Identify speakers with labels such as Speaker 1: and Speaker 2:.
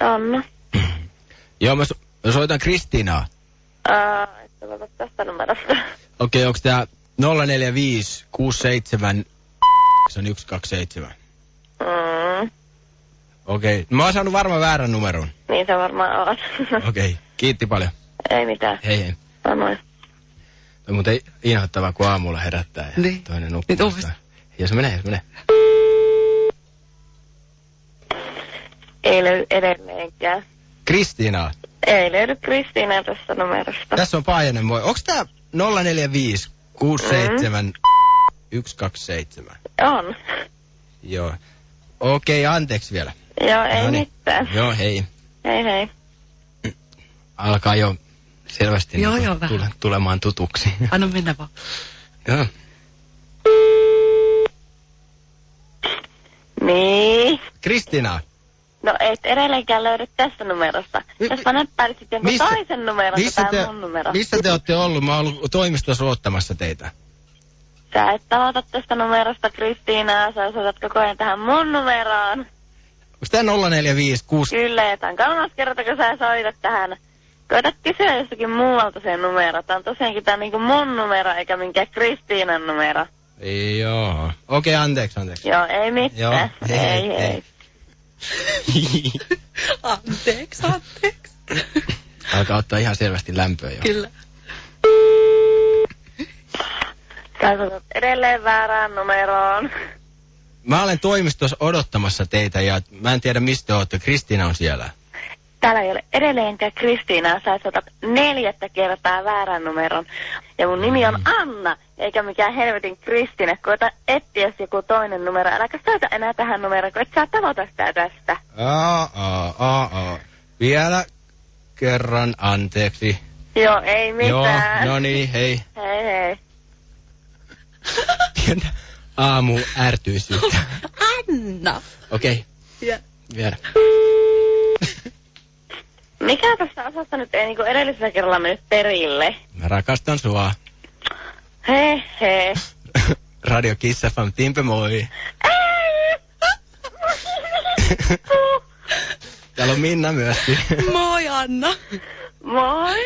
Speaker 1: Anna.
Speaker 2: Joo, mä, so- mä soitan Kristiinaa.
Speaker 1: Ää, että ota tästä numerosta.
Speaker 2: Okei, onks tää 045 67 se on 127.
Speaker 1: Mm.
Speaker 2: Okei, mä oon saanut varmaan väärän numeron.
Speaker 1: Niin se varmaan on.
Speaker 2: Okei, kiitti paljon.
Speaker 1: Ei mitään.
Speaker 2: Hei hei.
Speaker 1: Sanoin.
Speaker 2: On muuten inhottavaa, kun aamulla herättää ja
Speaker 3: Niin.
Speaker 2: toinen nukkuu.
Speaker 3: uudestaan.
Speaker 2: ja se menee, se menee.
Speaker 1: Ei löydy edelleenkään.
Speaker 2: Kristiina,
Speaker 1: Ei löydy Kristiinaa tästä numerosta.
Speaker 2: tässä on Paajanen moi. Onks tää 045 67 127?
Speaker 1: On.
Speaker 2: Joo. Okei, anteeksi vielä.
Speaker 1: Joo, ei
Speaker 2: Noniin.
Speaker 1: mitään.
Speaker 2: Joo, hei.
Speaker 1: Hei hei.
Speaker 2: Alkaa jo selvästi
Speaker 3: Joo,
Speaker 2: niinku
Speaker 3: joo, vähän.
Speaker 2: tule, tulemaan tutuksi.
Speaker 3: Anna mennä vaan.
Speaker 2: joo.
Speaker 1: Niin.
Speaker 2: Kristiina,
Speaker 1: No et edelleenkään löydy tästä numerosta. Jos mä näppäilisit jonkun
Speaker 2: missä-
Speaker 1: toisen numeron,
Speaker 2: missä
Speaker 1: tai
Speaker 2: te,
Speaker 1: mun numero.
Speaker 2: missä te olette ollut? Mä oon ollut toimistossa odottamassa teitä.
Speaker 1: Sä et tavoita tästä numerosta Kristiinaa, sä soitat koko ajan tähän mun numeroon.
Speaker 2: Onks tää 045 6...
Speaker 1: Kyllä, ja tää on kolmas kerta, kun sä soitat tähän. Koita kysyä jostakin muualta sen numero. Tää on tosiaankin tää niinku mun numero, eikä minkään Kristiinan numero.
Speaker 2: Joo. Okei, anteeksi, anteeksi.
Speaker 1: Joo, ei mitään.
Speaker 2: Joo, hei, hei,
Speaker 1: hei.
Speaker 2: hei.
Speaker 3: Anteeksi, anteeksi.
Speaker 2: Alkaa ottaa ihan selvästi lämpöä jo.
Speaker 3: Kyllä.
Speaker 1: Sä soitat edelleen väärään numeroon.
Speaker 2: Mä olen toimistossa odottamassa teitä ja mä en tiedä mistä ootte. Kristiina on siellä.
Speaker 1: Täällä ei ole edelleenkään Kristiinaa, sä soitat neljättä kertaa väärän numeron. Ja mun nimi on Anna, eikä mikään helvetin Kristiina. Koita etsiä joku toinen numero. Äläkä soita enää tähän numeroon, kun et sä tavoita sitä tästä.
Speaker 2: Aa, aa, aa, aa. Vielä kerran anteeksi.
Speaker 1: Joo, ei mitään.
Speaker 2: Joo, no niin, hei.
Speaker 1: Hei hei.
Speaker 2: Pientä aamu ärtyisyyttä.
Speaker 3: Anna.
Speaker 2: Okei,
Speaker 3: Ja.
Speaker 2: vielä.
Speaker 1: Mikä tässä osassa nyt ei niinku edellisellä kerralla mennyt perille?
Speaker 2: Mä rakastan sua.
Speaker 1: Hei hei.
Speaker 2: Radio Kiss FM, Timpe moi. Täällä on Minna myöskin.
Speaker 3: Moi Anna.
Speaker 1: Moi.